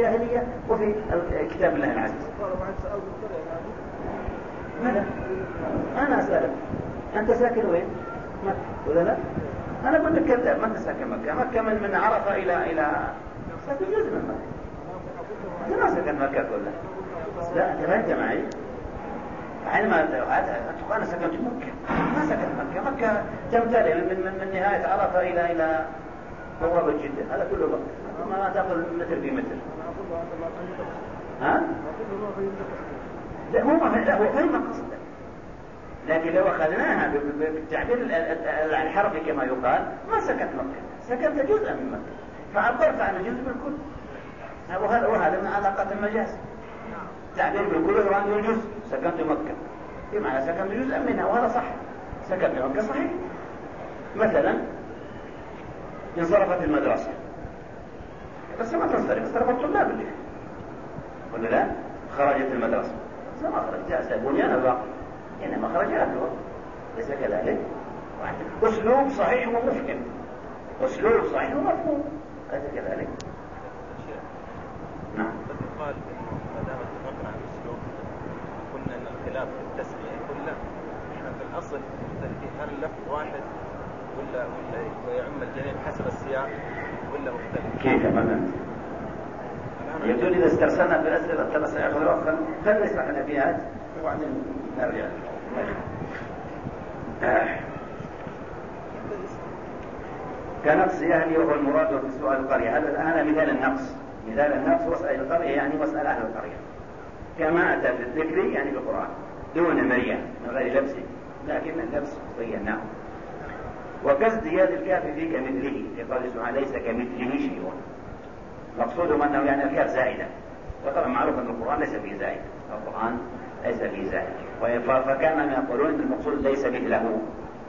الجاهلية وفي كتاب الله العزيز. ماذا؟ أنا أسألك أنت ساكن وين؟ مكة ولا لا؟ أنا أقول لك كذاب ما أنت ساكن مكة مكة من من عرفة إلى إلى ساكن جزء من مكة. أنت ما ساكن مكة كلها. لا أنت ما أنت معي. حينما أنا سكنت مكة. ما سكنت مكة. مكة تمتلئ من, من, من نهاية عرفة إلى إلى بوابة جدة. هذا كله مكة. ما تأخذ متر بمتر ها؟ لا هو لا هو فهم قصده لكن لو أخذناها بالتعبير الحرفي كما يقال ما سكت مكة سكنت جزءا من مكة فعبرت عن جزء من الكل وهذا من علاقة المجاز. تعبير بالكل يراد الجزء سكنت مكة. بمعنى سكنت جزءا منها وهذا صح سكنت مكة صحيح. مثلا انصرفت المدرسة. بس ما تنصرف انصرف الطلاب اللي ولا لا خرجت المدرسة. بس ما خرج جالسة بنيان الباقي إنما خرج أهله ليس كذلك. أسلوب صحيح ومفهم أسلوب صحيح ومفهوم. ليس كذلك؟ نعم. قال ما دام اتفقنا على الأسلوب قلنا أن الخلاف في التسمية كله. إحنا في الأصل مختلفين هل اللفظ واحد ولا ولا يعم الجميع حسب السياق ولا مختلف؟ كيف مثلا؟ يبدو إذا استرسلنا الأسئلة ترى سيأخذ وقتا فلنشرح الأبيات وبعدين نرجع كنقص أهلي وهو المراد في سؤال القرية. هذا هذا مثال النقص؟ مثال النقص واسأل القرية يعني واسأل أهل القرية. كما أتى في الذكر يعني في القرآن دون مريم من غير لبس لكن اللبس بيناه وكازدياد الكاف في كمثله في قول سبحانه ليس كمثله شيء. مقصودهم أنه يعني الكاف زائدة. وطبعا معروف أن القرآن ليس فيه زائد. القرآن ليس فيه زائد. فكانهم يقولون أن المقصود ليس مثله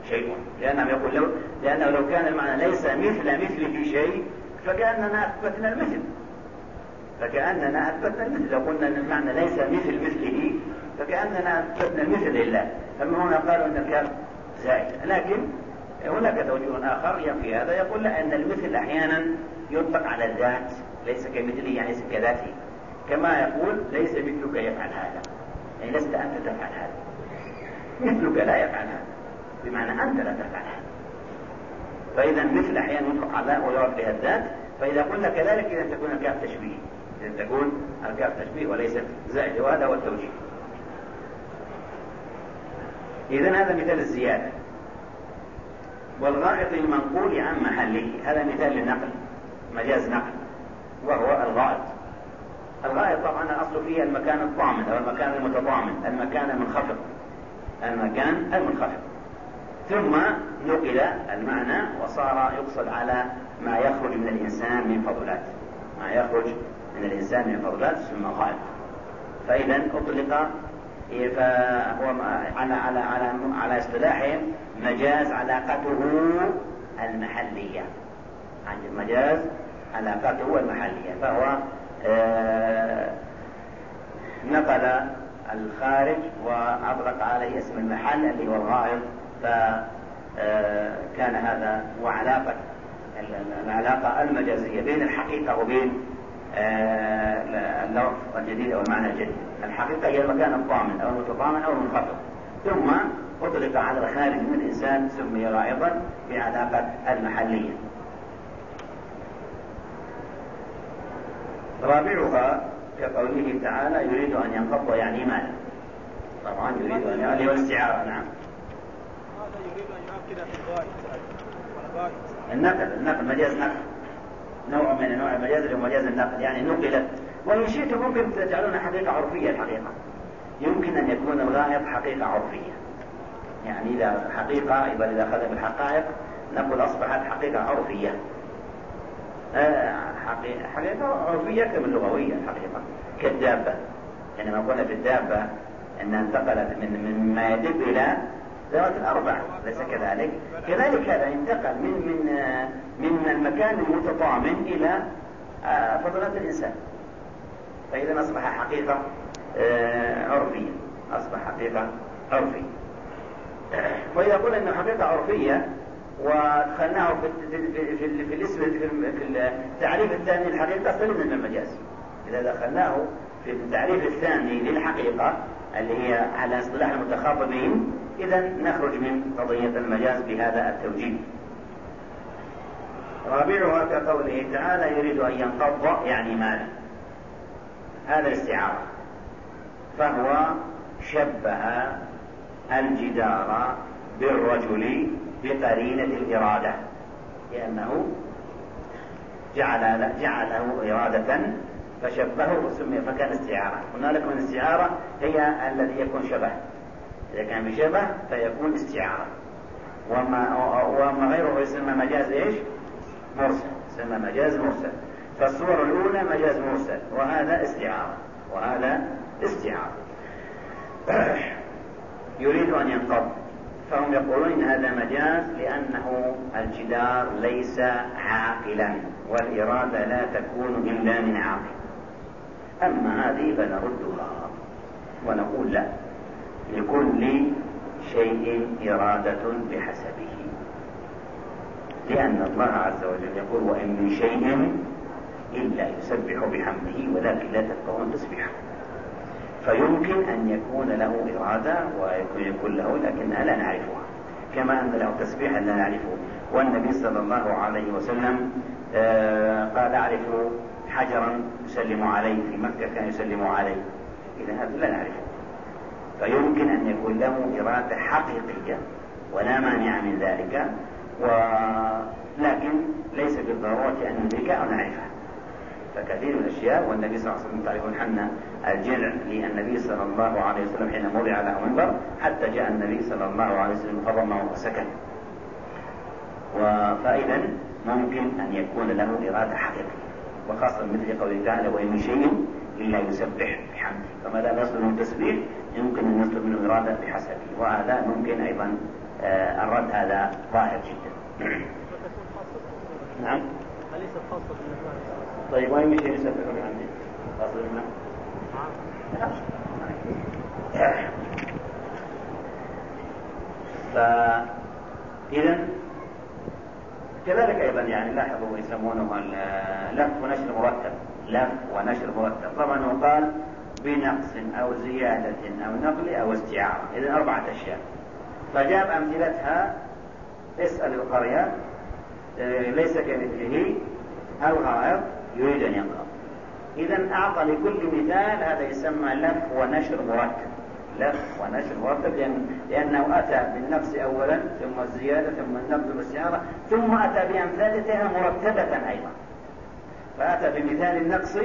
شيء. لأنهم يقول لو لأنه لو كان المعنى ليس مثل مثله شيء فكأننا أثبتنا المثل. فكأننا أثبتنا المثل. لو قلنا أن المعنى ليس مثل مثله فكأننا أثبتنا المثل لله. أما هنا قالوا أن الكاف زائد. لكن هناك توجيه آخر ينفي هذا يقول أن المثل أحيانا يطلق على الذات ليس كمثله يعني ليس كذاته. كما يقول ليس مثلك يفعل هذا. يعني لست أنت تفعل هذا. مثلك لا يفعل هذا. بمعنى أنت لا تفعل هذا. فإذا مثل أحيانا يطلق على ويرد بها الذات. فإذا قلنا كذلك إذا تكون الكاف تشبيه إذا تكون الكاف تشبيه وليست زائد وهذا هو التوجيه إذا هذا مثال الزيادة. والغائط المنقول عن محله. هذا مثال للنقل مجاز نقل وهو الغائط. الغائط طبعا الأصل فيه المكان الضامن أو المكان المتضامن المكان المنخفض المكان المنخفض. ثم نقل المعنى وصار يقصد على ما يخرج من الإنسان من فضلات. ما يخرج من الإنسان من فضلات ثم غائط. فإذا أطلق فهو على على على على اصطلاحهم مجاز علاقته المحلية. عند المجاز علاقته المحلية. فهو آه نقل الخارج وأطلق عليه اسم المحل اللي هو الغائط. فكان هذا هو علاقة العلاقة المجازية بين الحقيقة وبين آه، اللفظ الجديد أو المعنى الجديد. الحقيقة هي المكان الضامن أو المتضامن أو المنخفض ثم أطلق على الخارج من الإنسان سمي غائطا بعلاقة المحلية. رابعها كقوله تعالى يريد أن ينقض يعني ماذا طبعا يريد أن يؤدي والاستعارة نعم. هذا يريد أن يؤكد في الغائط النقل النقل مجاز نقل نوع من انواع المجاز اللي هو مجاز النقل يعني نقلت. وإن شئتم ممكن تجعلونها حقيقة عرفية الحقيقة. يمكن أن يكون الغائط حقيقة عرفية. يعني إذا حقيقة إذا إذا اخذنا بالحقائق نقول أصبحت حقيقة عرفية. آه، حقيقة عرفية كما اللغوية الحقيقة كالدابة. حينما يعني قلنا في الدابة أنها انتقلت من مما يدب إلى ذوات الأربع ليس كذلك؟ كذلك هذا انتقل من من من المكان المتضامن إلى آه، فضلات الإنسان. فإذا أصبح حقيقة آه، عرفية. أصبح حقيقة عرفية. وإذا قلنا أنه حقيقة عرفية ودخلناه في في في, في الاسم في التعريف الثاني الحقيقة سلمنا من المجاز. إذا دخلناه في التعريف الثاني للحقيقة اللي هي على اصطلاح المتخاطبين إذا نخرج من قضية المجاز بهذا التوجيه. رابعها كقوله تعالى يريد أن ينقض يعني مالا هذا الاستعارة. فهو شبه الجدار بالرجل بقرينة الإرادة لأنه جعل جعله إرادة فشبهه وسمي فكان استعارة. قلنا لكم الاستعارة هي الذي يكون شبه. إذا كان بشبه فيكون استعارة. وما, وما غيره يسمى مجاز إيش؟ مرسل يسمى مجاز مرسل. فالصور الأولى مجاز مرسل وهذا استعارة وهذا استعارة. يريد أن ينقض. فهم يقولون إن هذا مجاز لأنه الجدار ليس عاقلا والإرادة لا تكون إلا من عاقل. أما هذه فنردها ونقول لا لكل شيء إرادة بحسبه. لأن الله عز وجل يقول وإن من شيء إلا يسبح بحمده ولكن لا تفقهون تسبحه فيمكن أن يكون له إرادة ويكون يكون له لكنها لا نعرفها. كما أن له تسبيحا لا نعرفه. والنبي صلى الله عليه وسلم آه، قال أعرف حجرا يسلم عليه في مكة كان يسلم عليه. إذا هذا لا نعرفه. فيمكن أن يكون له إرادة حقيقية ولا مانع من ذلك. ولكن ليس بالضرورة أن ندركها أو نعرفها فكثير من الأشياء والنبي صلى الله عليه وسلم تعرفون حنا الجلع للنبي صلى الله عليه وسلم حين موضع له منبر حتى جاء النبي صلى الله عليه وسلم فضمه وسكن. فإذا ممكن أن يكون له إرادة حقيقية وخاصة مثل قوله تعالى وإن من شيء إلا يسبح بحمده فما دام يصل من التسبيح؟ يمكن أن يصل منه إرادة بحسبه. وهذا ممكن أيضا الرد هذا ظاهر جدا. نعم؟ أليس خاصة طيب وين من شيء يسبح بحمده خاصة فإذا كذلك أيضا يعني لاحظوا يسمونه لف ونشر مرتب. لف ونشر مرتب. طبعا وقال بنقص أو زيادة أو نقل أو استعارة. إذا أربعة أشياء. فجاب أمثلتها. اسأل القرية. آه، ليس كمثله. الغائط يريد أن ينقض إذا أعطى لكل مثال هذا يسمى لف ونشر مرتب. لف ونشر مرتب لأن لأنه أتى بالنقص أولا ثم الزيادة ثم النقد والسيارة ثم أتى بأمثالتها مرتبة أيضا. فأتى بمثال النقص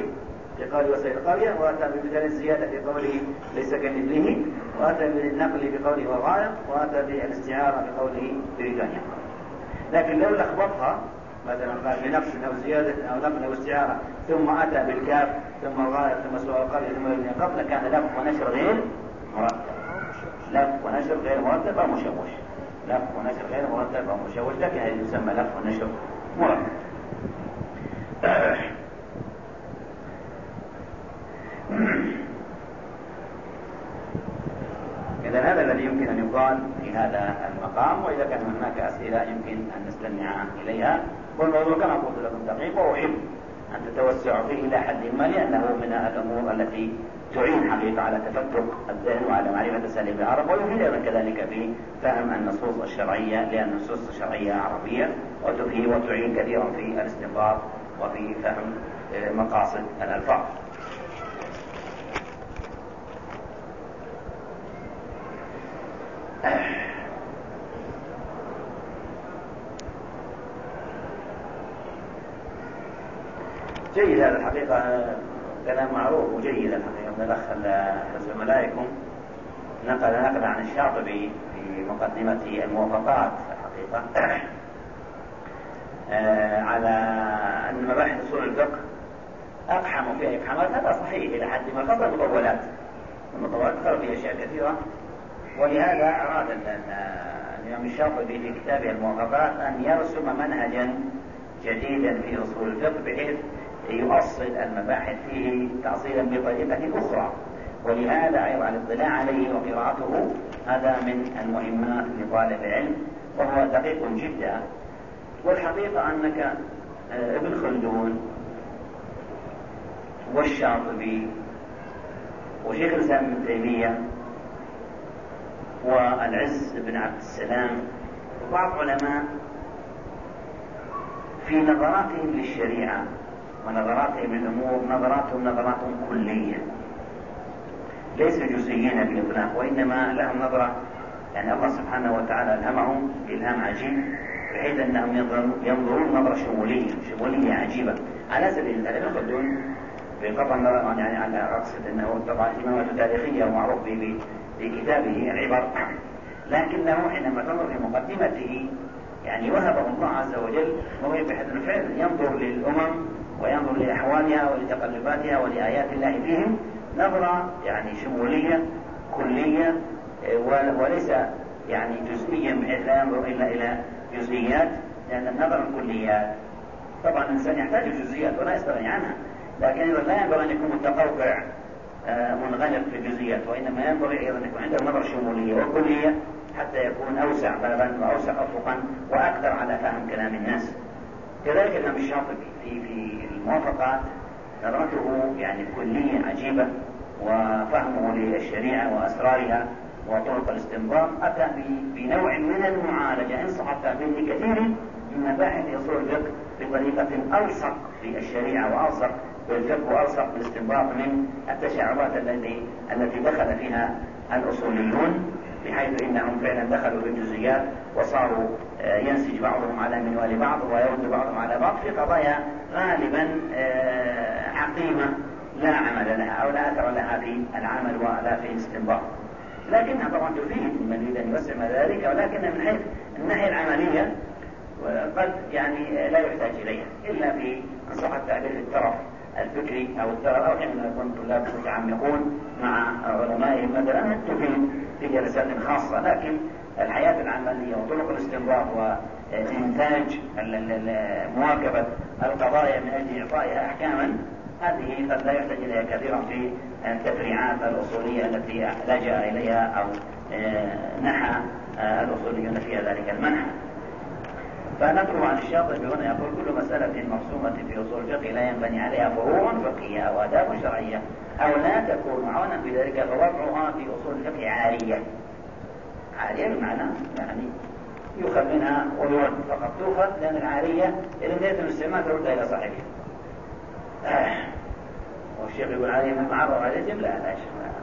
في قول وسائل القرية وأتى بمثال الزيادة في قوله ليس كمثله وأتى بالنقل في قوله والغاية وأتى بالاستعارة في قوله يريد أن لكن لو لخبطها مثلا قال بنقص أو زيادة أو نقل أو استعارة ثم أتى بالكاف ثم الغاية ثم سؤال القرية ثم يبني قبل كان لف ونشر غير مرتب. لف ونشر غير مرتب أو مشوش. لف ونشر غير مرتب أو مشوش لكن هذه يسمى لف ونشر مرتب. إذا هذا الذي يمكن أن يقال في هذا المقام وإذا كان هناك أسئلة يمكن أن نستمع إليها والموضوع كما قلت لكم دقيق وأحب أن تتوسعوا فيه إلى حد ما لأنه من الأمور التي تعين حقيقة على تفتق الذهن وعلى معرفة أساليب العرب ويفيد أيضا كذلك في فهم النصوص الشرعية لأن النصوص الشرعية عربية وتفيد وتعين كثيرا في الاستنباط وفي فهم آه، مقاصد الألفاظ. جيد هذا الحقيقة كلام معروف وجيد الحقيقة. من الأخ زملائكم نقل نقل عن الشاطبي في مقدمة الموافقات الحقيقة. آه، على أن مباحث أصول الفقه أقحم فيها. إقحامات هذا صحيح إلى حد ما خاصة المطولات. المطولات دخلوا فيها أشياء كثيرة. ولهذا أراد الإمام الشاطبي في كتابه الموافقات أن يرسم منهجا جديدا في أصول الفقه بحيث يؤصل المباحث فيه تأصيلا بطريقة أخرى. ولهذا أيضا الاطلاع عليه وقراءته هذا من المهمات لطالب العلم وهو دقيق جدا. والحقيقة أنك آه، ابن خلدون والشاطبي وشيخ الإسلام ابن تيمية والعز بن عبد السلام. وبعض علماء في نظراتهم للشريعة ونظراتهم للأمور نظراتهم نظرات كلية. ليس جزئيين بإطلاق وإنما لهم نظرة يعني الله سبحانه وتعالى ألهمهم إلهام عجيب بحيث أنهم ينظرون نظرة شمولية شمولية عجيبة. على سبيل المثال ابن خلدون بقطع يعني على أقصد أنه طبعا إمامة تاريخية ومعروف بكتابه عبر لكنه حينما تنظر في مقدمته يعني وهبه الله عز وجل وهو بحيث الفعل ينظر للأمم وينظر لأحوالها ولتقلباتها ولآيات الله فيهم نظرة يعني شمولية كلية وليس يعني جزئيا بحيث لا ينظر إلا إلى جزئيات لأن النظر الكليات طبعا الإنسان يحتاج الجزئيات ولا يستغني عنها لكن أيضا لا ينبغي أن يكون متقوقع منغلق في الجزئيات وإنما ينبغي أيضا يكون عنده نظرة شمولية وكلية حتى يكون أوسع بابا وأوسع أفقا وأقدر على فهم كلام الناس. كذلك الإمام الشاطبي في في الموافقات نظرته يعني كلية عجيبة وفهمه للشريعة وأسرارها وطرق الاستنباط أتى بنوع من المعالجة إن صح التعبير لكثير من مباحث أصول الفقه بطريقة ألصق في الشريعة وألصق بالفقه وألصق بالاستنباط من التشعبات التي التي دخل فيها الأصوليون بحيث إنهم فعلا دخلوا في الجزئيات وصاروا آه، ينسج بعضهم على منوال بعض ويرد بعضهم على بعض في قضايا غالبا آه، عقيمة لا عمل لها أو لا اثر لها في العمل ولا في الاستنباط. لكنها طبعا تفيد من يريد أن يوسع ذلك ولكن من حيث الناحية العملية قد يعني لا يحتاج إليها إلا في أن صح التعبير الطرف الفكري أو الطرف أو حينما يكون الطلاب متعمقون مع علمائهم مثلا تفيد في جلسات خاصة لكن الحياة العملية وطرق الاستنباط وإنتاج مواكبة القضايا من أجل إعطائها احكاما هذه قد لا يحتاج إليها كثيرا في التفريعات الأصولية التي لجا إليها أو آه، نحى آه، الاصوليون فيها ذلك المنحى. فنذكر عن الشاطبي هنا يقول كل مسألة مرسومة في أصول الفقه لا ينبني عليها فروع فقهية أو آداب شرعية أو لا تكون عونا في ذلك فوضعها في أصول الفقه عارية عارية بمعنى يعني يؤخذ منها ويرد فقط. تؤخذ لأن العارية إذا انتهت الاستعمال تردها إلى صاحبها. آه. والشيخ يقول عليه من معرض عليه لا لا شيخ.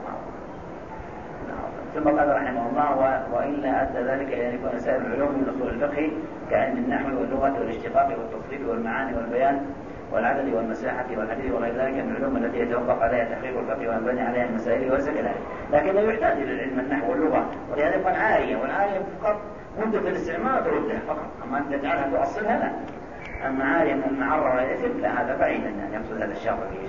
ثم قال رحمه الله وإلا أدى ذلك إلى أن يكون سائر العلوم من أصول الفقه كعلم النحو واللغة والاشتقاق والتصريف والمعاني والبيان والعدد والمساحة والحديث وغير ذلك من العلوم التي يتوقف عليها تحقيق الفقه وينبني عليها المسائل وليس كذلك، لكن لا يحتاج إلى علم النحو واللغة ولهذا يكون عارية والعارية فقط مدة الاستعمال تردها فقط، أما ان تجعلها تؤصلها لا. أما عارية من المعرة والإثم لا هذا بعيد أن يقصد هذا الشاطبي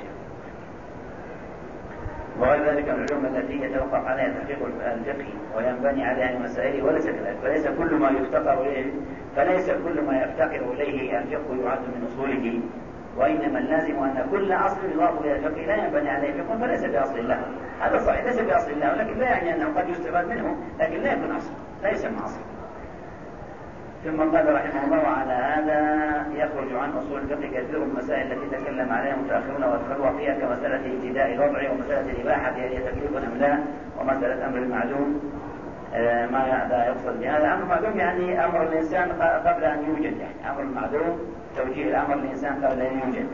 وغير ذلك من العلوم التي يتوقف عليها تحقيق الفقه وينبني عليها المسائل وليس كذلك فليس كل ما يفتقر إليه فليس كل ما يفتقر إليه الفقه يعد من أصوله وإنما اللازم أن كل أصل يضاف إلى الفقه لا ينبني عليه فقه فليس بأصل له هذا صحيح ليس بأصل له ولكن لا يعني أنه قد يستفاد منه لكن لا يكون أصل لا يسمى أصل. ثم قال رحمه الله وعلى هذا يخرج عن أصول الفقه كثير من المسائل التي تكلم عليها المتأخرون وادخلوا فيها كمسألة ابتداء الوضع ومسألة الإباحة هل هي تكليف أم لا ومسألة أمر المعدوم آه، ماذا يقصد بهذا؟ أمر المعدوم يعني أمر الإنسان قبل أن يوجد يعني أمر المعدوم توجيه الأمر الإنسان قبل أن يوجد.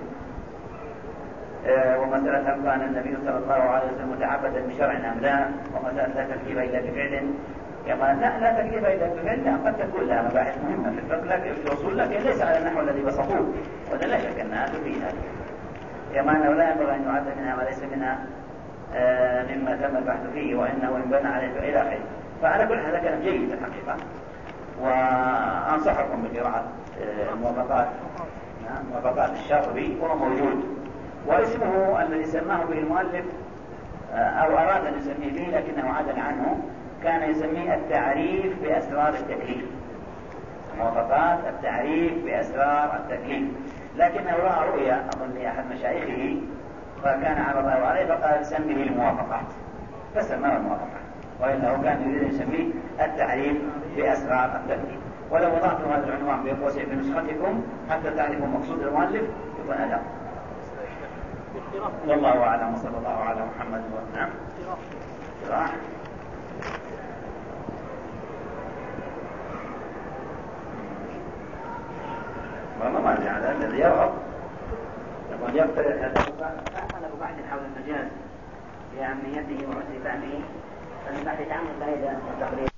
آه، ومسألة هل كان النبي صلى الله عليه وسلم متعبدا بشرع أم لا ومسألة لا تكليف إلا بفعل كما لا لا تكليف إلا بفعل قد تكون لها مباحث مهمة في الفقه لكن في الأصول لكن ليس على النحو الذي بسطوه وهذا لا شك أنها تفيد. هذا كما أنه لا ينبغي أن يعد منها ما ليس منها آه، مما تم البحث فيه وإنه إن بنى عليه إلى آخره فعلى كل هذا كلام جيد الحقيقة وأنصحكم بقراءة آه، موافقات نعم، موافقات الشاطبي وهو موجود. واسمه الذي سماه به المؤلف آه، أو أراد أن يسميه به لكنه عدل عنه. كان يسميه التعريف بأسرار التكليف. موافقات التعريف بأسرار التكليف. لكنه رأى رؤيا أظن لأحد مشايخه فكان عرضه عليه فقال سميه الموافقات. فسماه الموافقات. وإلا هو كان يريد أن يسميه التعريف بأسرار التكليف. ولو وضعت هذا العنوان بين في نسختكم حتى تعرفوا مقصود المؤلف يكون أداء والله أعلم وصلى الله على محمد نعم ما ادري هذا الذي يرغب يقول يقترح أحسن بعد. حول المجاز لأهميته وحسن فهمه فالبحث عنه فائدة وتقريب